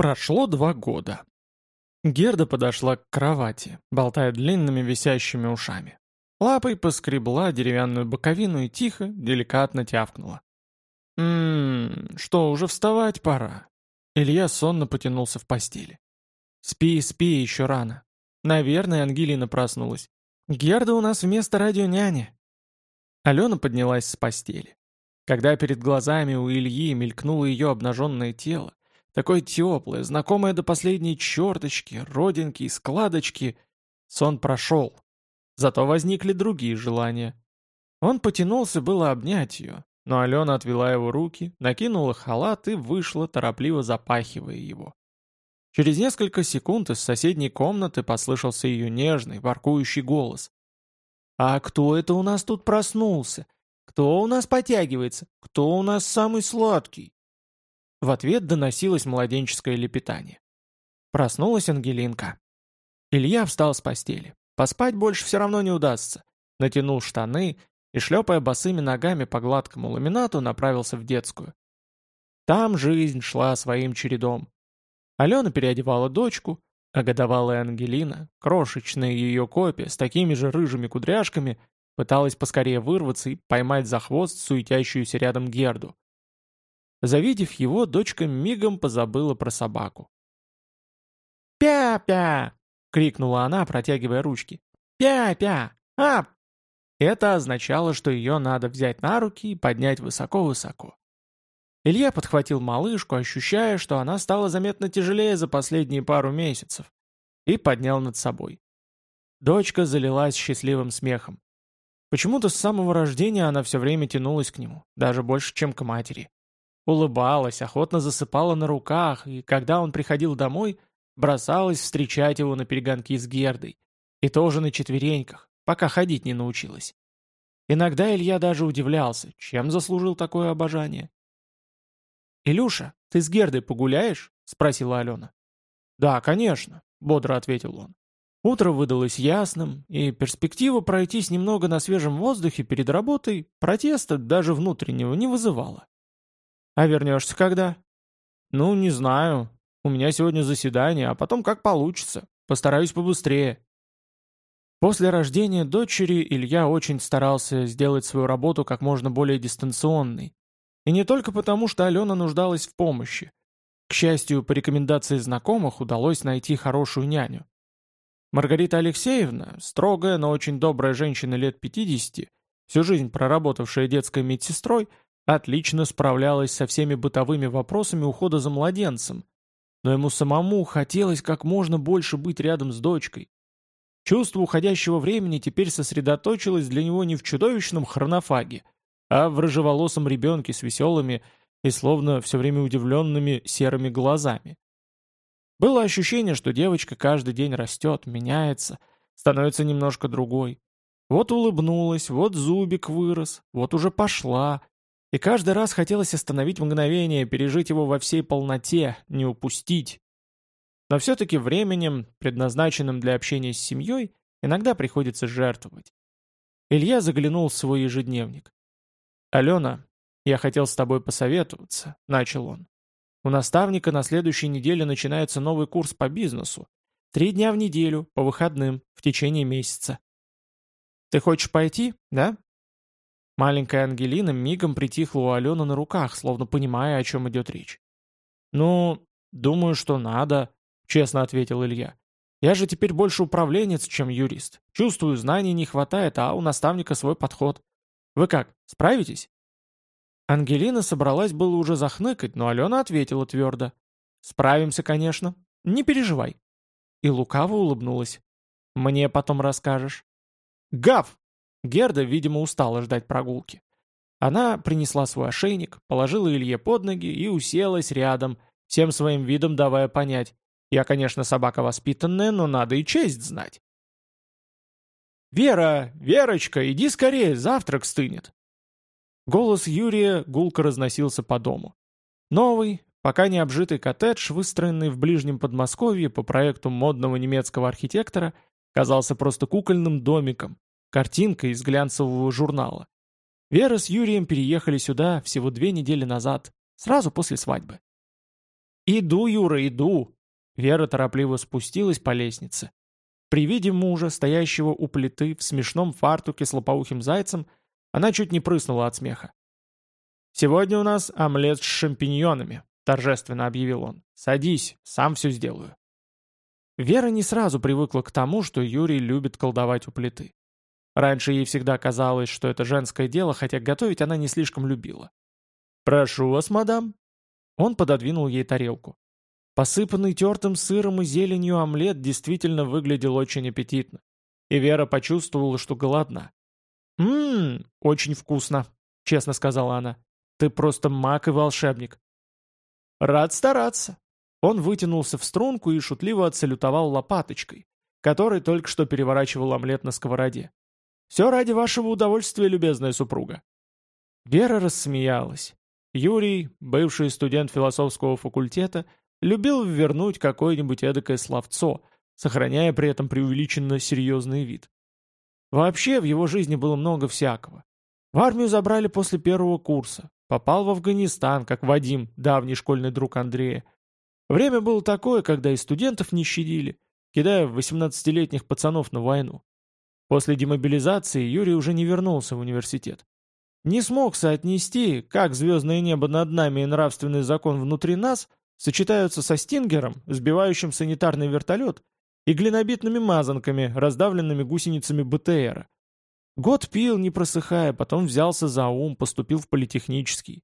Прошло два года. Герда подошла к кровати, болтая длинными висящими ушами. Лапой поскребла деревянную боковину и тихо, деликатно тявкнула. «Ммм, что, уже вставать пора?» Илья сонно потянулся в постели. «Спи, спи, еще рано. Наверное, Ангелина проснулась. Герда у нас вместо радионяни». Алена поднялась с постели. Когда перед глазами у Ильи мелькнуло ее обнаженное тело, Такое теплое, знакомое до последней черточки, родинки и складочки. Сон прошел. Зато возникли другие желания. Он потянулся было обнять ее, но Алена отвела его руки, накинула халат и вышла, торопливо запахивая его. Через несколько секунд из соседней комнаты послышался ее нежный, воркующий голос. «А кто это у нас тут проснулся? Кто у нас потягивается? Кто у нас самый сладкий?» В ответ доносилось младенческое лепетание. Проснулась Ангелинка. Илья встал с постели. Поспать больше все равно не удастся. Натянул штаны и, шлепая босыми ногами по гладкому ламинату, направился в детскую. Там жизнь шла своим чередом. Алена переодевала дочку, а годовалая Ангелина, крошечная ее копия с такими же рыжими кудряшками, пыталась поскорее вырваться и поймать за хвост суетящуюся рядом Герду. Завидев его, дочка мигом позабыла про собаку. «Пя-пя!» — крикнула она, протягивая ручки. «Пя-пя! Ап!» Это означало, что ее надо взять на руки и поднять высоко-высоко. Илья подхватил малышку, ощущая, что она стала заметно тяжелее за последние пару месяцев, и поднял над собой. Дочка залилась счастливым смехом. Почему-то с самого рождения она все время тянулась к нему, даже больше, чем к матери. Улыбалась, охотно засыпала на руках, и когда он приходил домой, бросалась встречать его на перегонки с Гердой. И тоже на четвереньках, пока ходить не научилась. Иногда Илья даже удивлялся, чем заслужил такое обожание. «Илюша, ты с Гердой погуляешь?» — спросила Алена. «Да, конечно», — бодро ответил он. Утро выдалось ясным, и перспектива пройтись немного на свежем воздухе перед работой протеста даже внутреннего не вызывала. «А вернешься когда?» «Ну, не знаю. У меня сегодня заседание, а потом как получится. Постараюсь побыстрее». После рождения дочери Илья очень старался сделать свою работу как можно более дистанционной. И не только потому, что Алена нуждалась в помощи. К счастью, по рекомендации знакомых удалось найти хорошую няню. Маргарита Алексеевна, строгая, но очень добрая женщина лет 50, всю жизнь проработавшая детской медсестрой, отлично справлялась со всеми бытовыми вопросами ухода за младенцем, но ему самому хотелось как можно больше быть рядом с дочкой. Чувство уходящего времени теперь сосредоточилось для него не в чудовищном хронофаге, а в рыжеволосом ребенке с веселыми и словно все время удивленными серыми глазами. Было ощущение, что девочка каждый день растет, меняется, становится немножко другой. Вот улыбнулась, вот зубик вырос, вот уже пошла, и каждый раз хотелось остановить мгновение, пережить его во всей полноте, не упустить. Но все-таки временем, предназначенным для общения с семьей, иногда приходится жертвовать. Илья заглянул в свой ежедневник. «Алена, я хотел с тобой посоветоваться», — начал он. «У наставника на следующей неделе начинается новый курс по бизнесу. Три дня в неделю, по выходным, в течение месяца. Ты хочешь пойти, да?» Маленькая Ангелина мигом притихла у Алены на руках, словно понимая, о чем идет речь. «Ну, думаю, что надо», — честно ответил Илья. «Я же теперь больше управленец, чем юрист. Чувствую, знаний не хватает, а у наставника свой подход. Вы как, справитесь?» Ангелина собралась было уже захныкать, но Алена ответила твердо. «Справимся, конечно. Не переживай». И лукаво улыбнулась. «Мне потом расскажешь». «Гав!» Герда, видимо, устала ждать прогулки. Она принесла свой ошейник, положила Илье под ноги и уселась рядом, всем своим видом давая понять. Я, конечно, собака воспитанная, но надо и честь знать. «Вера! Верочка, иди скорее, завтрак стынет!» Голос Юрия гулко разносился по дому. Новый, пока не обжитый коттедж, выстроенный в ближнем Подмосковье по проекту модного немецкого архитектора, казался просто кукольным домиком, Картинка из глянцевого журнала. Вера с Юрием переехали сюда всего две недели назад, сразу после свадьбы. «Иду, Юра, иду!» Вера торопливо спустилась по лестнице. При виде мужа, стоящего у плиты в смешном фартуке с лопоухим зайцем, она чуть не прыснула от смеха. «Сегодня у нас омлет с шампиньонами», — торжественно объявил он. «Садись, сам все сделаю». Вера не сразу привыкла к тому, что Юрий любит колдовать у плиты. Раньше ей всегда казалось, что это женское дело, хотя готовить она не слишком любила. «Прошу вас, мадам». Он пододвинул ей тарелку. Посыпанный тертым сыром и зеленью омлет действительно выглядел очень аппетитно. И Вера почувствовала, что голодна. «Ммм, очень вкусно», — честно сказала она. «Ты просто маг и волшебник». «Рад стараться». Он вытянулся в струнку и шутливо отсалютовал лопаточкой, которой только что переворачивал омлет на сковороде. «Все ради вашего удовольствия, любезная супруга». Вера рассмеялась. Юрий, бывший студент философского факультета, любил вернуть какое-нибудь эдакое словцо, сохраняя при этом преувеличенно серьезный вид. Вообще в его жизни было много всякого. В армию забрали после первого курса. Попал в Афганистан, как Вадим, давний школьный друг Андрея. Время было такое, когда и студентов не щадили, кидая 18-летних пацанов на войну. После демобилизации Юрий уже не вернулся в университет. Не смог соотнести, как звездное небо над нами и нравственный закон внутри нас сочетаются со стингером, сбивающим санитарный вертолет, и глинобитными мазанками, раздавленными гусеницами БТРа. Год пил, не просыхая, потом взялся за ум, поступил в политехнический.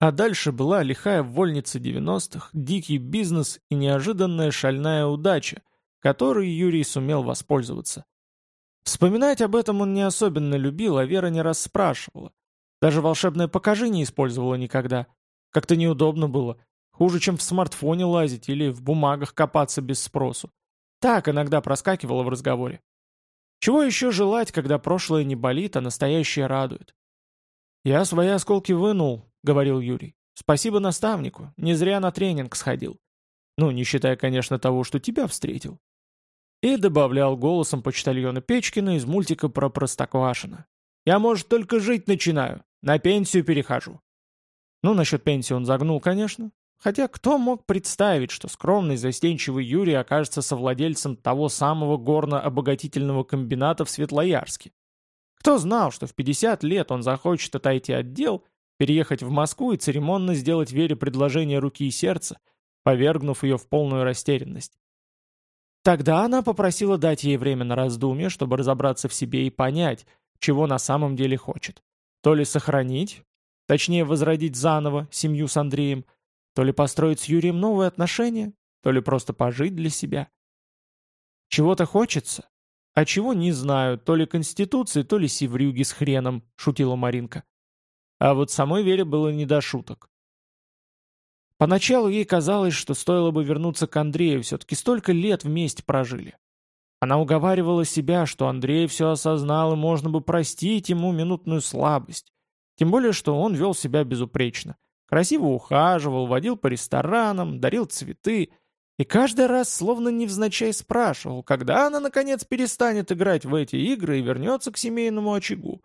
А дальше была лихая вольница 90-х, дикий бизнес и неожиданная шальная удача, которой Юрий сумел воспользоваться. Вспоминать об этом он не особенно любил, а Вера не раз спрашивала. Даже волшебное «покажи» не использовала никогда. Как-то неудобно было. Хуже, чем в смартфоне лазить или в бумагах копаться без спросу. Так иногда проскакивало в разговоре. Чего еще желать, когда прошлое не болит, а настоящее радует? «Я свои осколки вынул», — говорил Юрий. «Спасибо наставнику, не зря на тренинг сходил. Ну, не считая, конечно, того, что тебя встретил». И добавлял голосом почтальона Печкина из мультика про Простоквашино. «Я, может, только жить начинаю, на пенсию перехожу». Ну, насчет пенсии он загнул, конечно. Хотя кто мог представить, что скромный застенчивый Юрий окажется совладельцем того самого горно-обогатительного комбината в Светлоярске? Кто знал, что в 50 лет он захочет отойти от дел, переехать в Москву и церемонно сделать Вере предложение руки и сердца, повергнув ее в полную растерянность? Тогда она попросила дать ей время на раздумье, чтобы разобраться в себе и понять, чего на самом деле хочет. То ли сохранить, точнее возродить заново семью с Андреем, то ли построить с Юрием новые отношения, то ли просто пожить для себя. Чего-то хочется, а чего не знаю, то ли конституции, то ли севрюги с хреном, шутила Маринка. А вот самой Вере было не до шуток. Поначалу ей казалось, что стоило бы вернуться к Андрею, все-таки столько лет вместе прожили. Она уговаривала себя, что Андрей все осознал и можно бы простить ему минутную слабость. Тем более, что он вел себя безупречно. Красиво ухаживал, водил по ресторанам, дарил цветы. И каждый раз словно невзначай спрашивал, когда она, наконец, перестанет играть в эти игры и вернется к семейному очагу.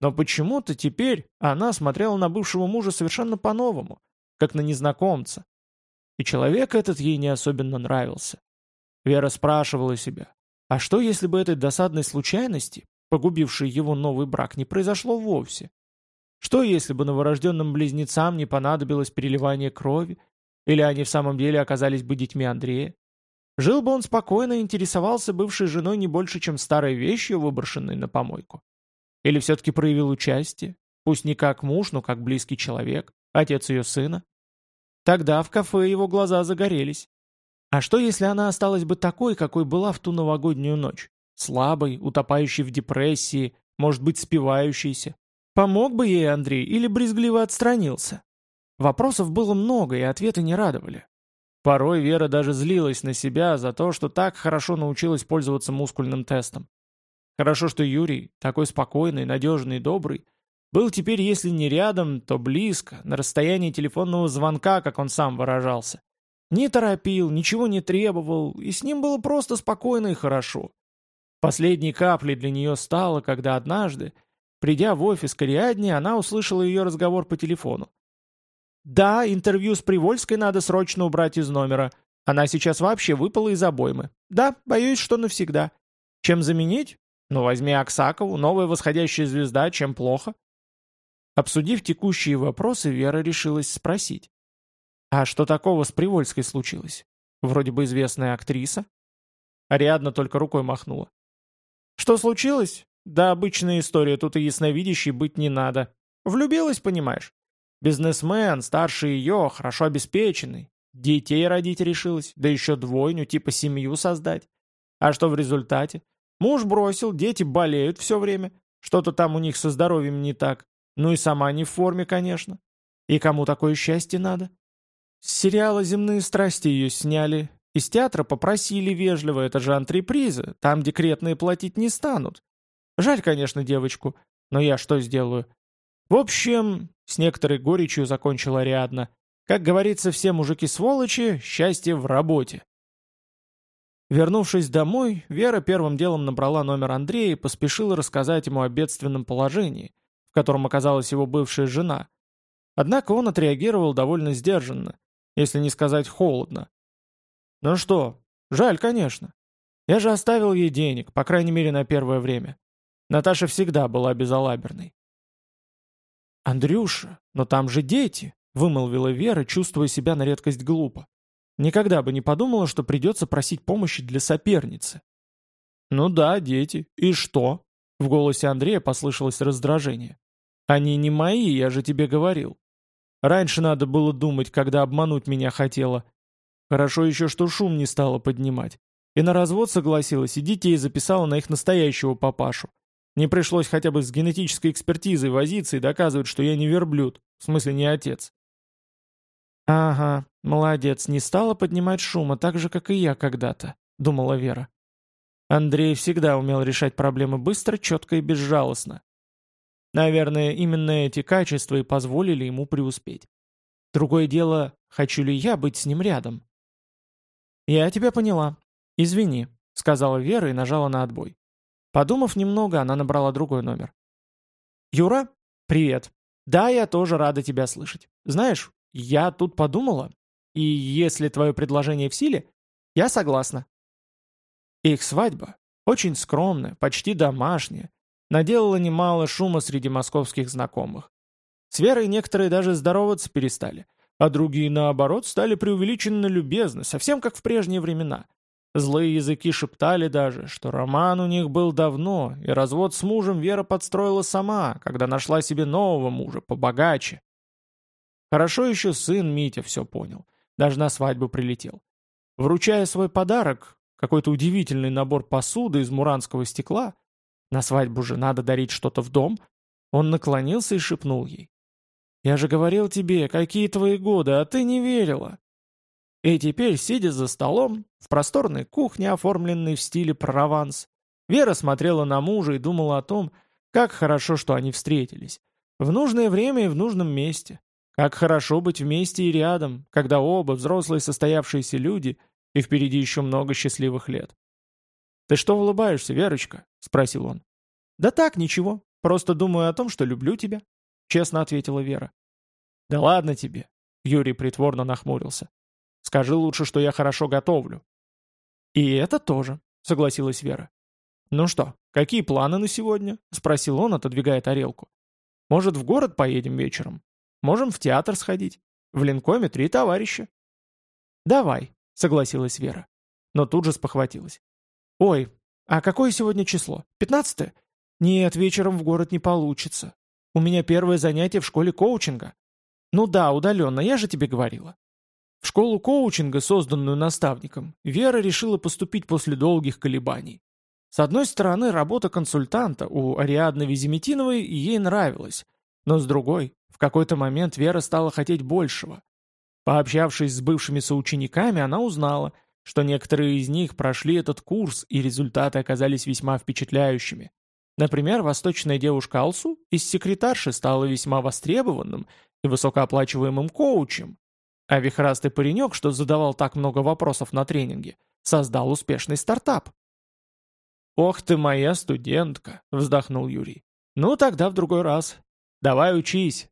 Но почему-то теперь она смотрела на бывшего мужа совершенно по-новому, как на незнакомца. И человек этот ей не особенно нравился. Вера спрашивала себя, а что если бы этой досадной случайности, погубившей его новый брак, не произошло вовсе? Что если бы новорожденным близнецам не понадобилось переливание крови, или они в самом деле оказались бы детьми Андрея? Жил бы он спокойно и интересовался бывшей женой не больше, чем старой вещью, выброшенной на помойку? Или все-таки проявил участие, пусть не как муж, но как близкий человек, отец ее сына? Тогда в кафе его глаза загорелись. А что, если она осталась бы такой, какой была в ту новогоднюю ночь? Слабой, утопающей в депрессии, может быть, спивающейся, Помог бы ей Андрей или брезгливо отстранился? Вопросов было много, и ответы не радовали. Порой Вера даже злилась на себя за то, что так хорошо научилась пользоваться мускульным тестом. Хорошо, что Юрий, такой спокойный, надежный и добрый, был теперь, если не рядом, то близко, на расстоянии телефонного звонка, как он сам выражался. Не торопил, ничего не требовал, и с ним было просто спокойно и хорошо. Последней каплей для нее стало, когда однажды, Придя в офис к Ариадне, она услышала ее разговор по телефону. Да, интервью с Привольской надо срочно убрать из номера. Она сейчас вообще выпала из обоймы. Да, боюсь, что навсегда. Чем заменить? Ну, возьми Аксакову, новая восходящая звезда, чем плохо? Обсудив текущие вопросы, Вера решилась спросить. А что такого с Привольской случилось? Вроде бы известная актриса. Ариадна только рукой махнула. Что случилось? Да обычная история, тут и ясновидящей быть не надо. Влюбилась, понимаешь? Бизнесмен, старше ее, хорошо обеспеченный. Детей родить решилась, да еще двойню, типа семью создать. А что в результате? Муж бросил, дети болеют все время. Что-то там у них со здоровьем не так. Ну и сама не в форме, конечно. И кому такое счастье надо? С сериала «Земные страсти» ее сняли. Из театра попросили вежливо, это же антреприза, там декретные платить не станут. Жаль, конечно, девочку, но я что сделаю? В общем, с некоторой горечью закончила Ариадна. Как говорится, все мужики сволочи, счастье в работе. Вернувшись домой, Вера первым делом набрала номер Андрея и поспешила рассказать ему о бедственном положении, в котором оказалась его бывшая жена. Однако он отреагировал довольно сдержанно, если не сказать холодно. «Ну что, жаль, конечно. Я же оставил ей денег, по крайней мере, на первое время. Наташа всегда была безалаберной». «Андрюша, но там же дети!» — вымолвила Вера, чувствуя себя на редкость глупо. Никогда бы не подумала, что придется просить помощи для соперницы. «Ну да, дети. И что?» В голосе Андрея послышалось раздражение. «Они не мои, я же тебе говорил. Раньше надо было думать, когда обмануть меня хотела. Хорошо еще, что шум не стала поднимать. И на развод согласилась, и детей записала на их настоящего папашу. Не пришлось хотя бы с генетической экспертизой возиться и доказывать, что я не верблюд, в смысле не отец. «Ага, молодец, не стала поднимать шума, так же, как и я когда-то», — думала Вера. Андрей всегда умел решать проблемы быстро, четко и безжалостно. Наверное, именно эти качества и позволили ему преуспеть. Другое дело, хочу ли я быть с ним рядом? «Я тебя поняла. Извини», — сказала Вера и нажала на отбой. Подумав немного, она набрала другой номер. «Юра, привет. Да, я тоже рада тебя слышать. Знаешь, я тут подумала, и если твое предложение в силе, я согласна. Их свадьба, очень скромная, почти домашняя, наделала немало шума среди московских знакомых. С Верой некоторые даже здороваться перестали, а другие, наоборот, стали преувеличенно любезны, совсем как в прежние времена. Злые языки шептали даже, что роман у них был давно, и развод с мужем Вера подстроила сама, когда нашла себе нового мужа, побогаче. Хорошо еще сын Митя все понял. Даже на свадьбу прилетел. Вручая свой подарок, какой-то удивительный набор посуды из муранского стекла, на свадьбу же надо дарить что-то в дом, он наклонился и шепнул ей. «Я же говорил тебе, какие твои годы, а ты не верила». И теперь, сидя за столом, в просторной кухне, оформленной в стиле Прованс, Вера смотрела на мужа и думала о том, как хорошо, что они встретились. В нужное время и в нужном месте. Как хорошо быть вместе и рядом, когда оба взрослые состоявшиеся люди, и впереди еще много счастливых лет. «Ты что улыбаешься, Верочка?» — спросил он. «Да так, ничего. Просто думаю о том, что люблю тебя», — честно ответила Вера. «Да ладно тебе», — Юрий притворно нахмурился. «Скажи лучше, что я хорошо готовлю». «И это тоже», — согласилась Вера. «Ну что, какие планы на сегодня?» — спросил он, отодвигая тарелку. «Может, в город поедем вечером?» Можем в театр сходить. В Линкоме три товарища». «Давай», — согласилась Вера. Но тут же спохватилась. «Ой, а какое сегодня число? Пятнадцатое? Нет, вечером в город не получится. У меня первое занятие в школе коучинга. Ну да, удаленно, я же тебе говорила. В школу коучинга, созданную наставником, Вера решила поступить после долгих колебаний. С одной стороны, работа консультанта у Ариадны Визиметиновой ей нравилась, но с другой, в какой-то момент Вера стала хотеть большего. Пообщавшись с бывшими соучениками, она узнала, что некоторые из них прошли этот курс, и результаты оказались весьма впечатляющими. Например, восточная девушка Алсу из секретарши стала весьма востребованным и высокооплачиваемым коучем, а вихрастый паренек, что задавал так много вопросов на тренинге, создал успешный стартап. «Ох ты моя студентка!» — вздохнул Юрий. «Ну тогда в другой раз. Давай учись,